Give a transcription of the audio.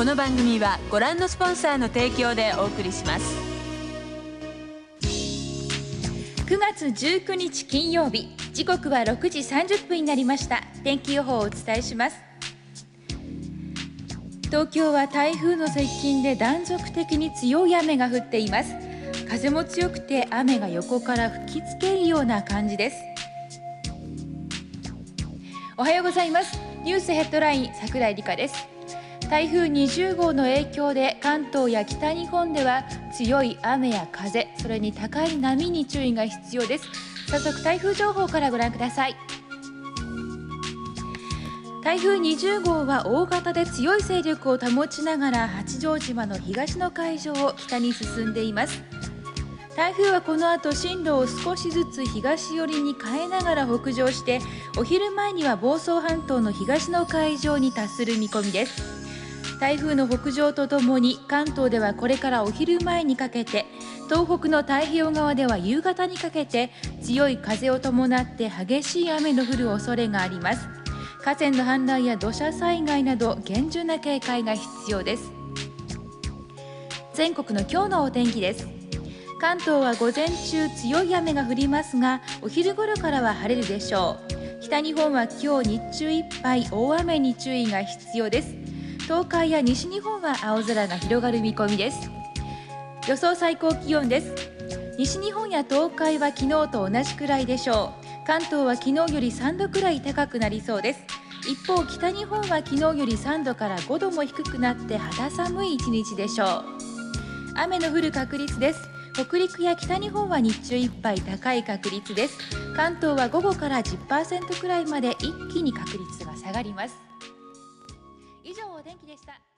この番組はご覧のスポンサーの提供でお送りします。9月19日金曜日時刻は6時30分になりました。天気予報をお伝えします。東京は台風の接近で断続的に強い雨が降っています。風も強くて雨が横から吹きつけるような感じです。おはようございます。ニュースヘッドライン桜井理香です。台風20号の影響で関東や北日本では強い雨や風それに高い波に注意が必要です。早速台風情報からご覧ください。台風20号は大型で強い勢力を保ちながら八丈島の東の海上を北に進んでいます。台風はこの後進路を少しずつ東寄りに変えながら北上してお昼前には房総半島の東の海上に達する見込みです。台風の北上とともに関東ではこれからお昼前にかけて東北の太平洋側では夕方にかけて強い風を伴って激しい雨の降る恐れがあります。河川の氾濫や土砂災害など厳重な警戒が必要です。全国の今日のお天気です。関東は午前中強い雨が降りますがお昼頃からは晴れるでしょう。北日本は今日日中いっぱい大雨に注意が必要です。東海や西日本は青空が広がる見込みです。予想最高気温です。西日本や東海は昨日と同じくらいでしょう。関東は昨日より3度くらい高くなりそうです。一方北日本は昨日より3度から5度も低くなって肌寒い一日でしょう。雨の降る確率です。北陸や北日本は日中いっぱい高い確率です。関東は午後から10%くらいまで一気に確率が下がります。以上お天気でした。